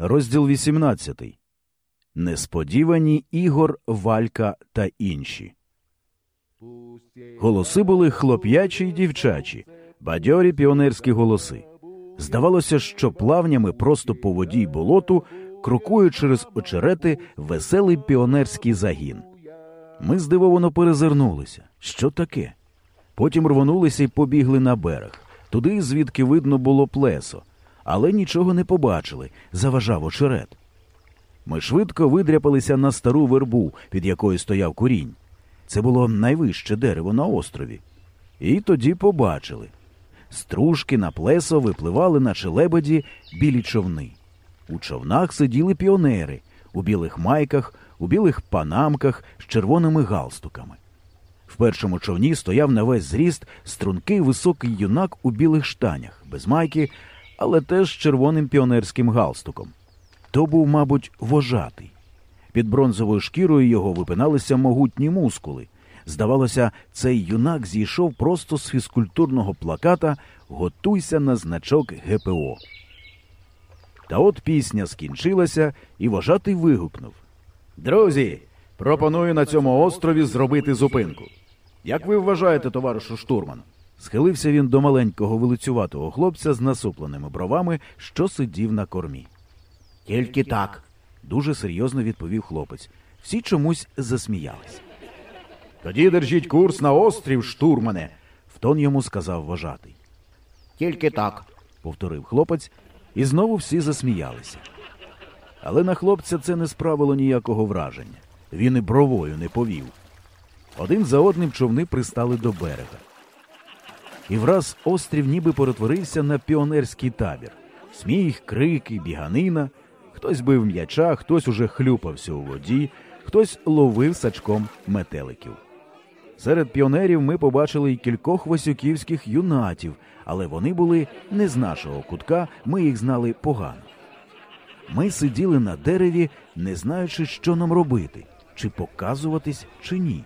Розділ 18. Несподівані Ігор, Валька та інші. Голоси були хлоп'ячі й дівчачі, бадьорі піонерські голоси. Здавалося, що плавнями просто по воді й болоту крокує через очерети веселий піонерський загін. Ми здивовано перезирнулися. Що таке? Потім рвонулися й побігли на берег, туди, звідки видно було плесо, але нічого не побачили, заважав очерет. Ми швидко видряпалися на стару вербу, під якою стояв курінь. Це було найвище дерево на острові. І тоді побачили. Стружки на плесо випливали, наче лебеді, білі човни. У човнах сиділи піонери у білих майках, у білих панамках з червоними галстуками. В першому човні стояв на весь зріст стрункий високий юнак у білих штанях, без майки, але теж з червоним піонерським галстуком. То був, мабуть, вожатий. Під бронзовою шкірою його випиналися могутні мускули. Здавалося, цей юнак зійшов просто з фізкультурного плаката Готуйся на значок ГПО. Та от пісня скінчилася, і вожатий вигукнув Друзі, пропоную на цьому острові зробити зупинку. Як ви вважаєте, товаришу штурман? Схилився він до маленького вилицюватого хлопця з насупленими бровами, що сидів на кормі. Тільки так. Дуже серйозно відповів хлопець. Всі чомусь засміялись. Тоді держіть курс на острів, штурмане, втон йому сказав вожатий. Тільки так. повторив хлопець, і знову всі засміялися. Але на хлопця це не справило ніякого враження. Він і бровою не повів. Один за одним човни пристали до берега. І враз острів ніби перетворився на піонерський табір. Сміх, крики, біганина. Хтось бив м'яча, хтось уже хлюпався у воді, хтось ловив сачком метеликів. Серед піонерів ми побачили й кількох васюківських юнатів, але вони були не з нашого кутка, ми їх знали погано. Ми сиділи на дереві, не знаючи, що нам робити, чи показуватись, чи ні.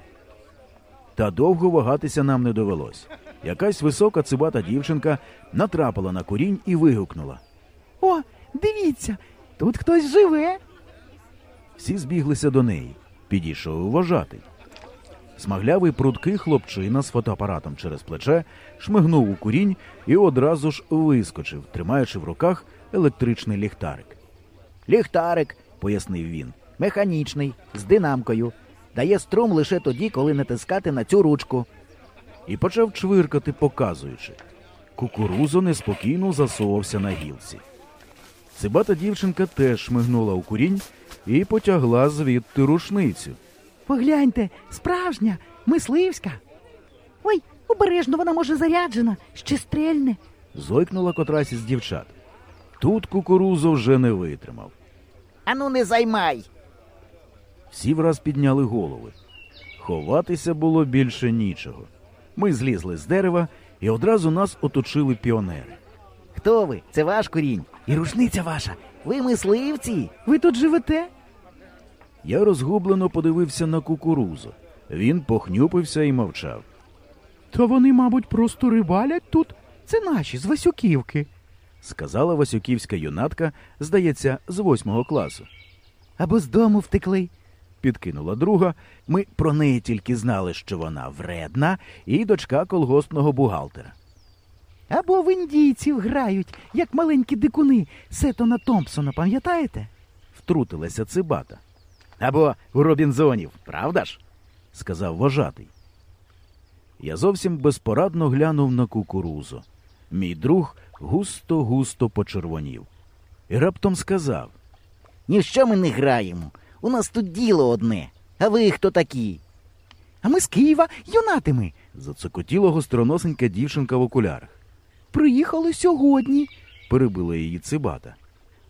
Та довго вагатися нам не довелось. Якась висока цибата дівчинка натрапила на курінь і вигукнула. О, дивіться, тут хтось живе. Всі збіглися до неї. Підійшов вважатий. Смаглявий прудкий хлопчина з фотоапаратом через плече шмигнув у курінь і одразу ж вискочив, тримаючи в руках електричний ліхтарик. Ліхтарик, пояснив він. Механічний, з динамкою. Дає струм лише тоді, коли натискати на цю ручку. І почав чвиркати, показуючи. Кукурузо неспокійно засовався на гілці. Цибата дівчинка теж шмигнула у курінь і потягла звідти рушницю. Погляньте, справжня, мисливська. Ой, обережно вона може заряджена, ще стрельне. Зойкнула котрась із дівчат. Тут кукурузо вже не витримав. Ану не займай. Всі враз підняли голови. Ховатися було більше нічого. Ми злізли з дерева і одразу нас оточили піонери. Хто ви? Це ваш корінь. І рушниця ваша. Ви мисливці. Ви тут живете? Я розгублено подивився на кукурузу. Він похнюпився і мовчав. То вони, мабуть, просто рибалять тут. Це наші з Васюківки. Сказала Васюківська юнатка, здається, з восьмого класу. Або з дому втекли. Підкинула друга. Ми про неї тільки знали, що вона вредна і дочка колгоспного бухгалтера. Або в індійців грають, як маленькі дикуни Сетона Томпсона, пам'ятаєте? Втрутилася цибата. Або у Робінзонів, правда ж? сказав вожатий. Я зовсім безпорадно глянув на кукурузу. Мій друг густо-густо почервонів. І раптом сказав Ні що ми не граємо. У нас тут діло одне. А ви хто такі? А ми з Києва юнатими. зацокотіла гостроносенька дівчинка в окулярах. Приїхали сьогодні. Перебила її цибата.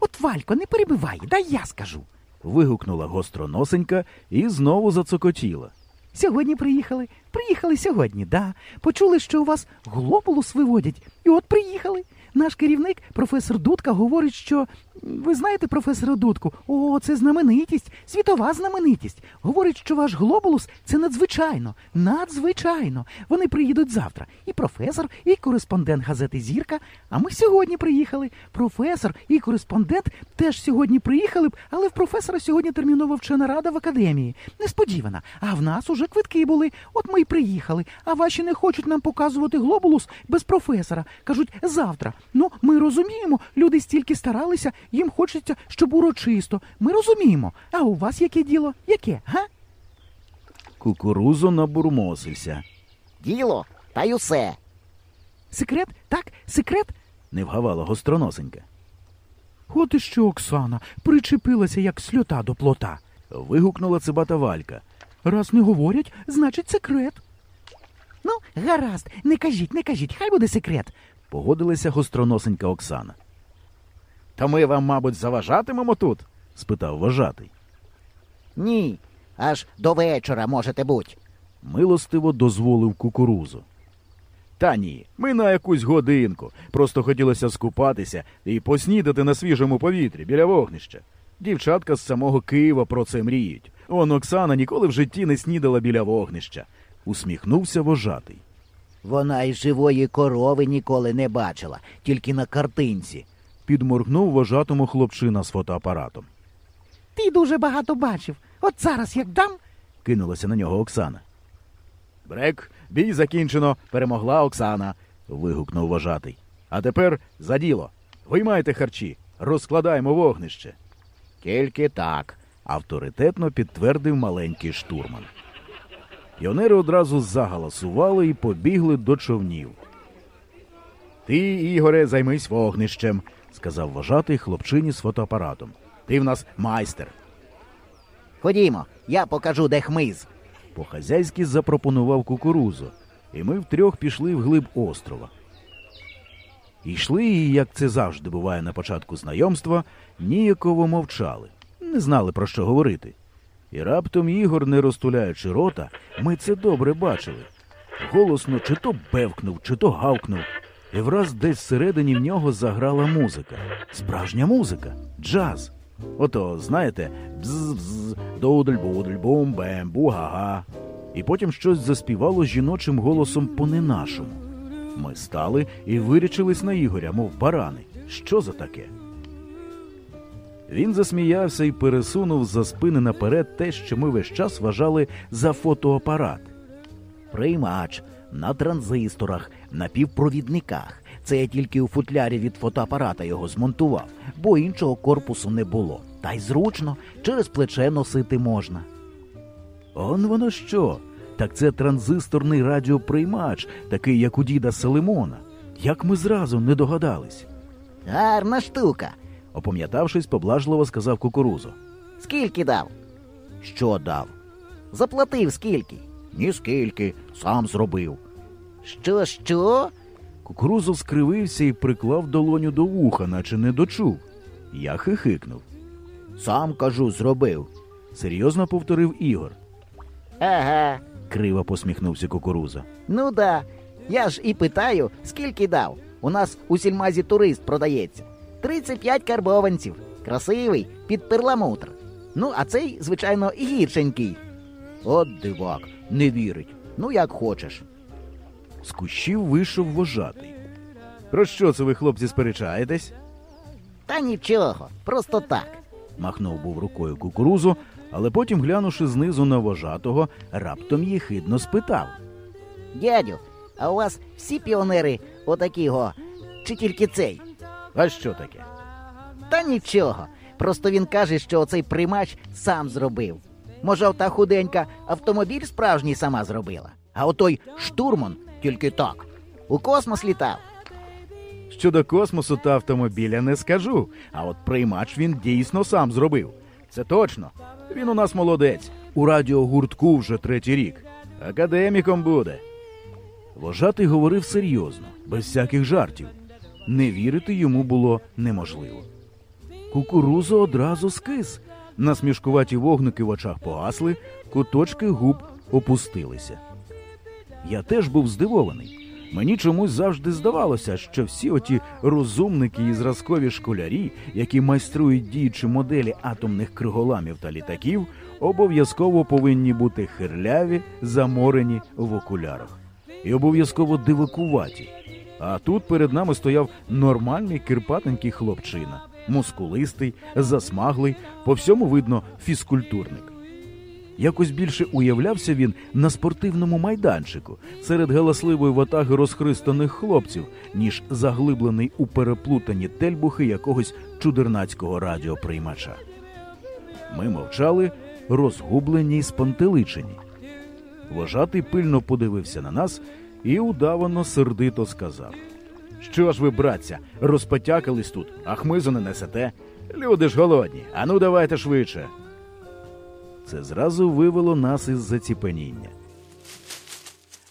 От Валько, не перебивай, дай я скажу. Вигукнула гостроносенька і знову зацокотіла. Сьогодні приїхали. Приїхали сьогодні, да. Почули, що у вас глобулус виводять. І от приїхали. наш керівник, професор Дудка, говорить, що ви знаєте професора Дудку? О, це знаменитість, світова знаменитість. Говорить, що ваш глобулус це надзвичайно, надзвичайно. Вони приїдуть завтра. І професор, і кореспондент газети Зірка. А ми сьогодні приїхали. Професор і кореспондент теж сьогодні приїхали б, але в професора сьогодні термінова вчена рада в академії. Несподівана. А в нас уже квитки були. От ми й приїхали. А ваші не хочуть нам показувати глобулус без професора. Кажуть, завтра. Ну, ми розуміємо, люди стільки старалися, їм хочеться, щоб урочисто. Ми розуміємо. А у вас яке діло? Яке, га? Кукурузо набурмосився. Діло, та й усе. Секрет? Так, секрет? Не вгавала гостроносенька. От і що, Оксана, причепилася, як сльота до плота. Вигукнула цибата Валька. Раз не говорять, значить секрет. Ну, гаразд, не кажіть, не кажіть, хай буде секрет. Погодилася гостроносенька Оксана. Та ми вам, мабуть, заважатимемо тут? спитав вожатий. Ні. Аж до вечора можете бути. Милостиво дозволив кукурузу. Та ні, ми на якусь годинку. Просто хотілося скупатися і поснідати на свіжому повітрі біля вогнища. Дівчатка з самого Києва про це мріють. Он Оксана ніколи в житті не снідала біля вогнища. Усміхнувся вожатий. Вона й живої корови ніколи не бачила, тільки на картинці. Підморгнув вожатому хлопчина з фотоапаратом. Ти дуже багато бачив. От зараз як дам. Кинулася на нього Оксана. Брек, бій закінчено, перемогла Оксана. вигукнув вожатий. А тепер за діло. Виймайте харчі, розкладаємо вогнище. Тільки так. авторитетно підтвердив маленький штурман. Піонери одразу загаласували і побігли до човнів. Ти, Ігоре, займись вогнищем, сказав вожатий хлопчині з фотоапаратом. Ти в нас майстер. Ходімо, я покажу, де хмиз. По-хазяйськи запропонував кукурузу, і ми втрьох пішли вглиб острова. Йшли, і, як це завжди буває на початку знайомства, ніяково мовчали, не знали про що говорити. І раптом Ігор, не розтуляючи рота, ми це добре бачили. Голосно чи то бевкнув, чи то гавкнув, і враз десь всередині в нього заграла музика. Справжня музика, джаз. Ото, знаєте, бз-бз, доудль-будль, бум-бем, бу-га-га. І потім щось заспівало жіночим голосом по-не-нашому. Ми стали і вирячились на Ігоря, мов барани. Що за таке? Він засміявся і пересунув за спини наперед те, що ми весь час вважали за фотоапарат. Приймач на транзисторах, на півпровідниках. Це я тільки у футлярі від фотоапарата його змонтував, бо іншого корпусу не було. Та й зручно, через плече носити можна. Он воно що? Так це транзисторний радіоприймач, такий, як у діда Селимона. Як ми зразу не догадались? Гарна штука. Опам'ятавшись, поблажливо сказав кукурузо. Скільки дав? Що дав? Заплатив скільки? Ні скільки, сам зробив. Що, що? Кукурузо скривився і приклав долоню до вуха, наче не дочув. Я хихикнув. Сам кажу, зробив. Серйозно повторив Ігор. Ага. Криво посміхнувся кукуруза. Ну да. Я ж і питаю, скільки дав. У нас у сільмазі турист продається. 35 карбованців. Красивий, під перламутр. Ну, а цей, звичайно, гіршенький. От дивак, не вірить. Ну, як хочеш. З кущів вийшов вожатий. Про що це ви, хлопці, сперечаєтесь? Та нічого, просто так. махнув був рукою кукурузу, але потім, глянувши знизу на вожатого, раптом їхидно спитав. Дядю, а у вас всі піонери отакі го, чи тільки цей? А що таке? Та нічого. Просто він каже, що оцей приймач сам зробив. Може, ота худенька автомобіль справжній сама зробила, а отой штурман тільки так. У космос літав. Щодо космосу та автомобіля не скажу, а от приймач він дійсно сам зробив. Це точно. Він у нас молодець. У радіогуртку вже третій рік. Академіком буде. Вожатий говорив серйозно, без всяких жартів. Не вірити йому було неможливо. Кукурузо одразу скис. Насмішкуваті вогники в очах погасли, куточки губ опустилися. Я теж був здивований. Мені чомусь завжди здавалося, що всі оті розумники і зразкові школярі, які майструють діючі моделі атомних криголамів та літаків, обов'язково повинні бути хирляві, заморені в окулярах і обов'язково дивакуваті. А тут перед нами стояв нормальний кирпатенький хлопчина, мускулистий, засмаглий, по всьому видно фізкультурник. Якось більше уявлявся він на спортивному майданчику серед галасливої ватаги розхристаних хлопців, ніж заглиблений у переплутані тельбухи якогось чудернацького радіоприймача. Ми мовчали, розгублені й спантеличені. Вожатий пильно подивився на нас і удавано сердито сказав: Що ж ви, братця, розпотякались тут, а хмизу не несете? Люди ж голодні, ану давайте швидше. Це зразу вивело нас із заціпеніння.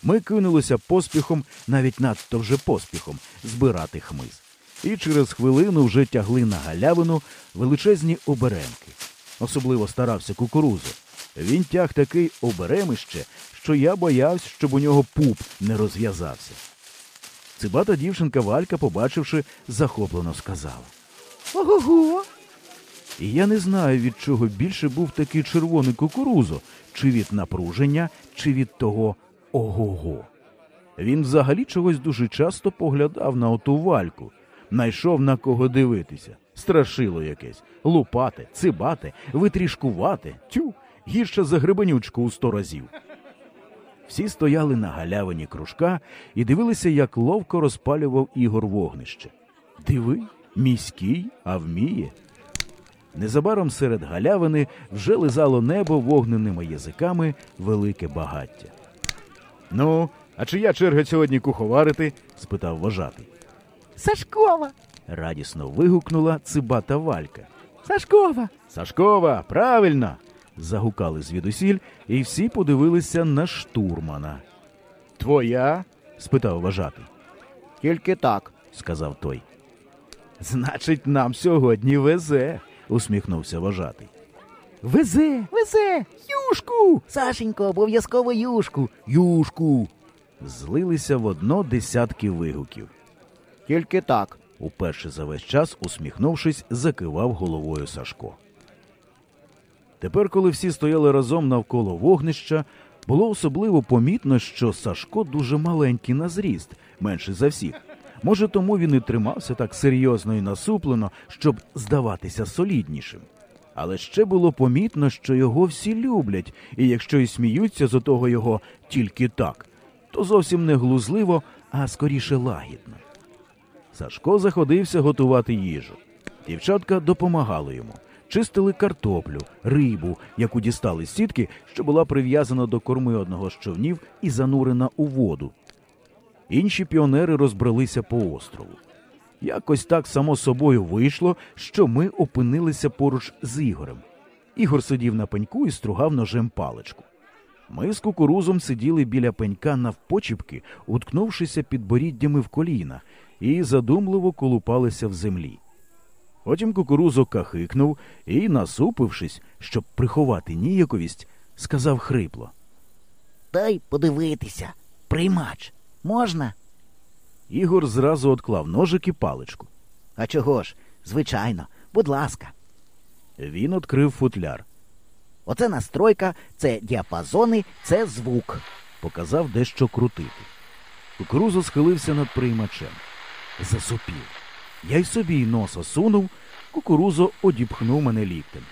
Ми кинулися поспіхом, навіть надто вже поспіхом, збирати хмиз. І через хвилину вже тягли на галявину величезні оберемки. Особливо старався кукурузу. Він тяг такий оберемище, що я боявся, щоб у нього пуп не розв'язався. Цибата дівчинка Валька, побачивши, захоплено сказала. Ого-го! І я не знаю, від чого більше був такий червоний кукурузо, чи від напруження, чи від того ого-го. Він взагалі чогось дуже часто поглядав на оту вальку, найшов на кого дивитися. Страшило якесь лупати, цибати, витрішкувати, тю, гірше за грибенючку у сто разів. Всі стояли на галявині кружка і дивилися, як ловко розпалював Ігор вогнище. Диви, міський, а вміє. Незабаром серед галявини вже лизало небо вогненими язиками велике багаття. Ну, а чия черга сьогодні куховарити? спитав вожатий. Сашкова! Радісно вигукнула цибата Валька. Сашкова! Сашкова, правильно. загукали звідусіль, і всі подивилися на штурмана. Твоя? спитав вожатий. Тільки так. сказав той. Значить, нам сьогодні везе, усміхнувся вожатий. Везе! Везе! Юшку! Сашенько, обов'язково юшку. Юшку. Злилися в одно десятки вигуків. Тільки так. Уперше за весь час, усміхнувшись, закивав головою Сашко. Тепер, коли всі стояли разом навколо вогнища, було особливо помітно, що Сашко дуже маленький на зріст, менший за всіх. Може, тому він і тримався так серйозно і насуплено, щоб здаватися соліднішим. Але ще було помітно, що його всі люблять, і якщо й сміються з отого його тільки так, то зовсім не глузливо, а скоріше лагідно. Сашко заходився готувати їжу. Дівчатка допомагали йому, чистили картоплю, рибу, яку дістали з сітки, що була прив'язана до корми одного з човнів і занурена у воду. Інші піонери розбралися по острову. Якось так само собою вийшло, що ми опинилися поруч з Ігорем. Ігор сидів на пеньку і стругав ножем паличку. Ми з кукурузом сиділи біля пенька навпочіпки, уткнувшися під боріддями в коліна, і задумливо колупалися в землі. Потім кукурузо кахикнув і, насупившись, щоб приховати ніяковість, сказав хрипло. Дай подивитися. Приймач. Можна? Ігор зразу отклав ножик і паличку. А чого ж? Звичайно, будь ласка. Він відкрив футляр, Оце настройка, це діапазони, це звук. показав дещо крутити. Кукурузо схилився над приймачем. Засопів. Я й собі носа сунув, кукурузо одіпхнув мене ліктем.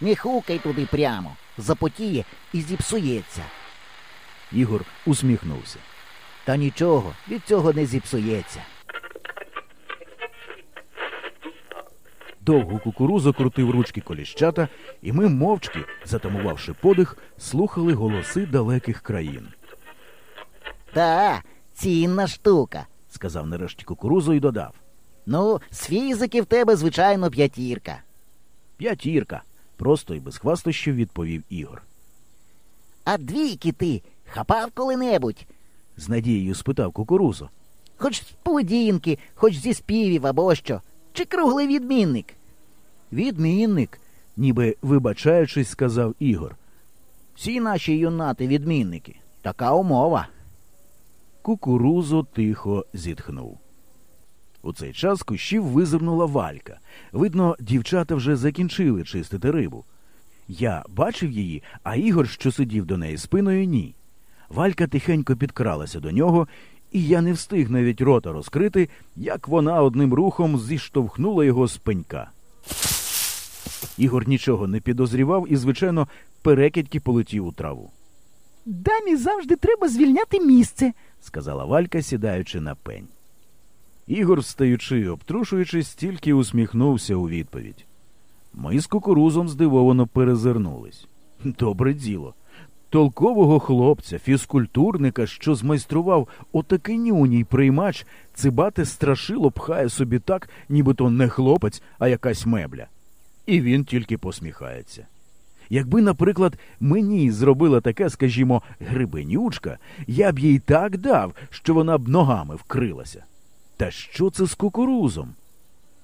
Не хукай туди прямо. Запотіє і зіпсується. Ігор усміхнувся. Та нічого, від цього не зіпсується. Довго кукурузо крутив ручки коліщата, і ми, мовчки, затамувавши подих, слухали голоси далеких країн. Та, цінна штука. Сказав нарешті кукурузо і додав. Ну, з фізики в тебе, звичайно, п'ятірка. П'ятірка. Просто і без хвастощів відповів Ігор. А двійки ти хапав коли-небудь? З надією спитав кукурузо. Хоч з поведінки, хоч зі співів або що. Чи круглий відмінник? Відмінник, ніби вибачаючись, сказав Ігор. Всі наші юнати відмінники. Така умова. Кукурузо тихо зітхнув. У цей час з кущів визирнула валька. Видно, дівчата вже закінчили чистити рибу. Я бачив її, а Ігор, що сидів до неї спиною, ні. Валька тихенько підкралася до нього, і я не встиг навіть рота розкрити, як вона одним рухом зіштовхнула його з пенька. Ігор нічого не підозрівав і, звичайно, перекидьки полетів у траву, Дамі завжди треба звільняти місце. сказала Валька, сідаючи на пень. Ігор, встаючи і обтрушуючись, тільки усміхнувся у відповідь. Ми з кукурузом здивовано перезирнулись. Добре діло. Толкового хлопця, фізкультурника, що змайстрував отакий нюній приймач, цибати страшило пхає собі так, нібито не хлопець, а якась мебля. І він тільки посміхається. Якби, наприклад, мені зробила таке, скажімо, грибенючка, я б їй так дав, що вона б ногами вкрилася. Та що це з кукурузом?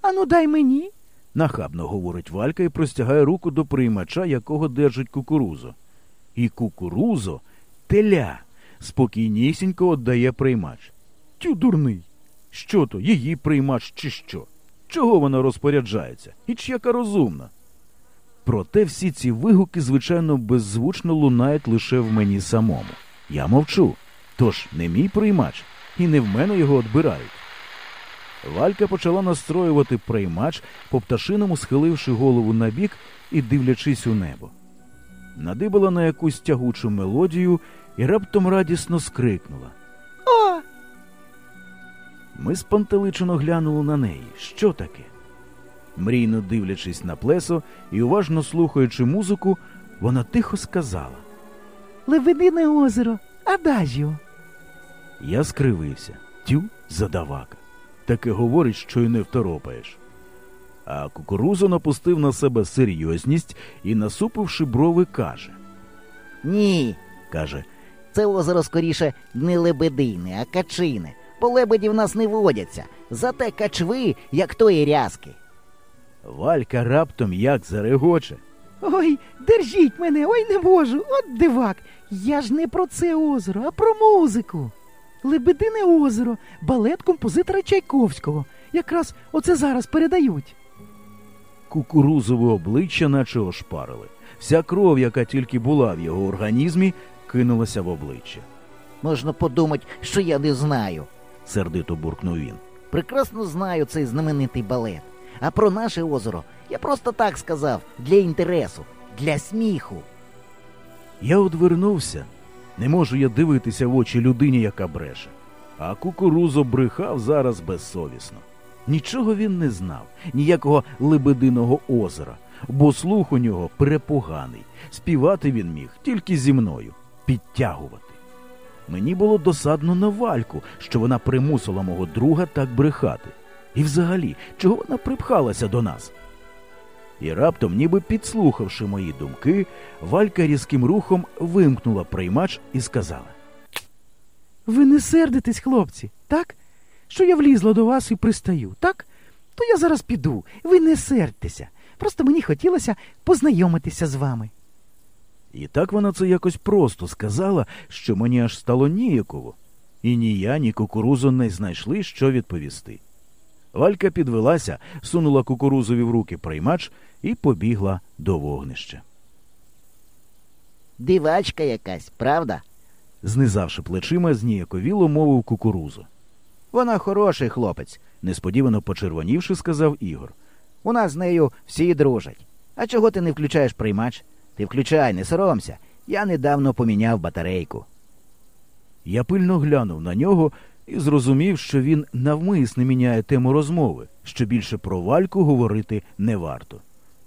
Ану, дай мені. нахабно говорить Валька і простягає руку до приймача, якого держить кукурузо. І кукурузо теля спокійнісінько віддає приймач. Тю дурний. Що то, її приймач чи що? Чого вона розпоряджається? І чи яка розумна? Проте всі ці вигуки, звичайно, беззвучно лунають лише в мені самому. Я мовчу. Тож не мій приймач, і не в мене його відбирають. Валька почала настроювати приймач, по пташиному схиливши голову набік і дивлячись у небо. Надибала на якусь тягучу мелодію і раптом радісно скрикнула. О! Ми спантеличено глянули на неї. Що таке? Мрійно дивлячись на плесо і уважно слухаючи музику, вона тихо сказала. Лебедине озеро, адажіо. Я скривився. Тю, задавака. Таке говорить, що й не второпаєш. А кукурузо напустив на себе серйозність і, насупивши брови, каже. Ні, каже, це озеро скоріше не лебедине, а качине. Бо лебеді в нас не водяться. Зате качви, як тої рязки. Валька раптом як зарегоче. Ой, держіть мене, ой не можу, от дивак. Я ж не про це озеро, а про музику. Лебедине озеро, балет композитора Чайковського. Якраз оце зараз передають. Кукурузове обличчя наче ошпарили. Вся кров, яка тільки була в його організмі, кинулася в обличчя. Можна подумати, що я не знаю. Сердито буркнув він. Прекрасно знаю цей знаменитий балет. А про наше озеро я просто так сказав, для інтересу, для сміху. Я одвернувся. Не можу я дивитися в очі людині, яка бреше. А кукурузо брехав зараз безсовісно. Нічого він не знав, ніякого лебединого озера, бо слух у нього препоганий. Співати він міг тільки зі мною, підтягувати. Мені було досадно на вальку, що вона примусила мого друга так брехати. І взагалі, чого вона припхалася до нас? І раптом, ніби підслухавши мої думки, Валька різким рухом вимкнула приймач і сказала. Ви не сердитесь, хлопці, так? Що я влізла до вас і пристаю, так? То я зараз піду. Ви не сердьтеся. Просто мені хотілося познайомитися з вами. І так вона це якось просто сказала, що мені аж стало ніяково. І ні я, ні кукурузу не знайшли, що відповісти. Валька підвелася, сунула кукурузові в руки приймач і побігла до вогнища. Дивачка якась, правда? Знизавши плечима, зніяковіло мовив кукурузу. Вона хороший хлопець, Несподівано почервонівши, сказав Ігор. у нас з нею всі дружать. А чого ти не включаєш приймач? Ти включай, не соромся. Я недавно поміняв батарейку. Я пильно глянув на нього і зрозумів, що він навмисне міняє тему розмови, що більше про вальку говорити не варто.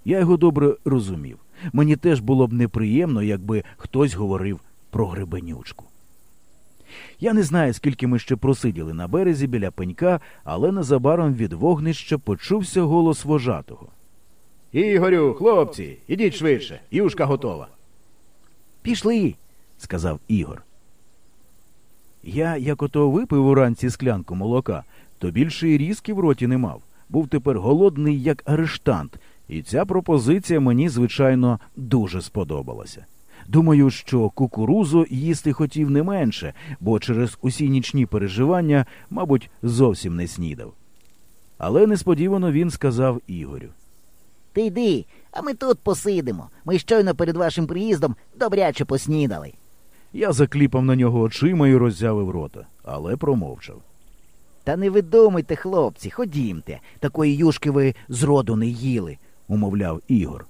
Я його добре розумів. Мені теж було б неприємно, якби хтось говорив про гребенючку. Я не знаю, скільки ми ще просиділи на березі біля пенька, але незабаром від вогнища почувся голос вожатого. Ігорю, хлопці, ідіть швидше, юшка готова. Пішли. сказав Ігор. Я, як ото випив уранці склянку молока, то більше і різки в роті не мав. Був тепер голодний, як арештант, і ця пропозиція мені, звичайно, дуже сподобалася. Думаю, що кукурузо їсти хотів не менше, бо через усі нічні переживання, мабуть, зовсім не снідав. Але несподівано він сказав Ігорю. Ти йди, а ми тут посидимо. Ми щойно перед вашим приїздом добряче поснідали. Я закліпав на нього очима і роззявив рота, але промовчав. Та не видумуйте, хлопці, ходімте. Такої юшки ви зроду не їли. умовляв Ігор.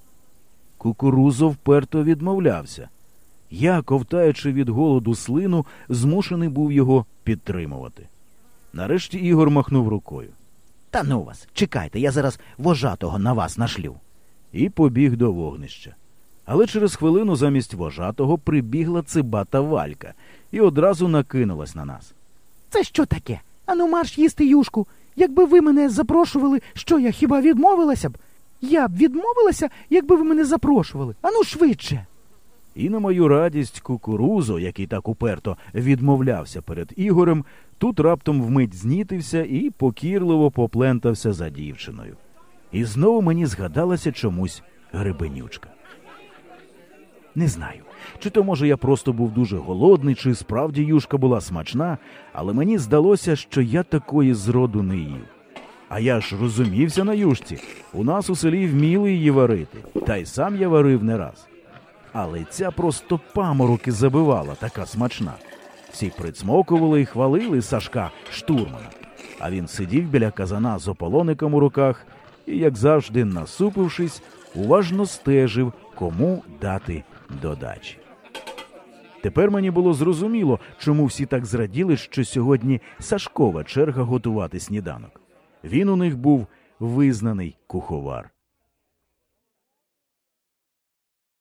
Кукурузо вперто відмовлявся. Я, ковтаючи від голоду слину, змушений був його підтримувати. Нарешті Ігор махнув рукою Та ну вас, чекайте, я зараз вожатого на вас нашлю. і побіг до вогнища. Але через хвилину замість вожатого прибігла цибата Валька і одразу накинулась на нас. Це що таке? Ану марш їсти юшку. Якби ви мене запрошували, що я хіба відмовилася б? Я б відмовилася, якби ви мене запрошували. Ану швидше. І на мою радість кукурузо, який так уперто відмовлявся перед Ігорем, тут раптом вмить знітився і покірливо поплентався за дівчиною. І знову мені згадалася чомусь гребенючка. Не знаю, чи то може я просто був дуже голодний, чи справді юшка була смачна, але мені здалося, що я такої зроду не їв. А я ж розумівся на юшці. У нас у селі вміли її варити, та й сам я варив не раз. Але ця просто памороки забивала, така смачна. Всі прицмокували і хвалили Сашка штурмана. А він сидів біля казана з ополоником у руках і, як завжди, насупившись, уважно стежив, кому дати додачі. Тепер мені було зрозуміло, чому всі так зраділи, що сьогодні Сашкова черга готувати сніданок. Він у них був визнаний куховар.